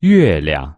月亮。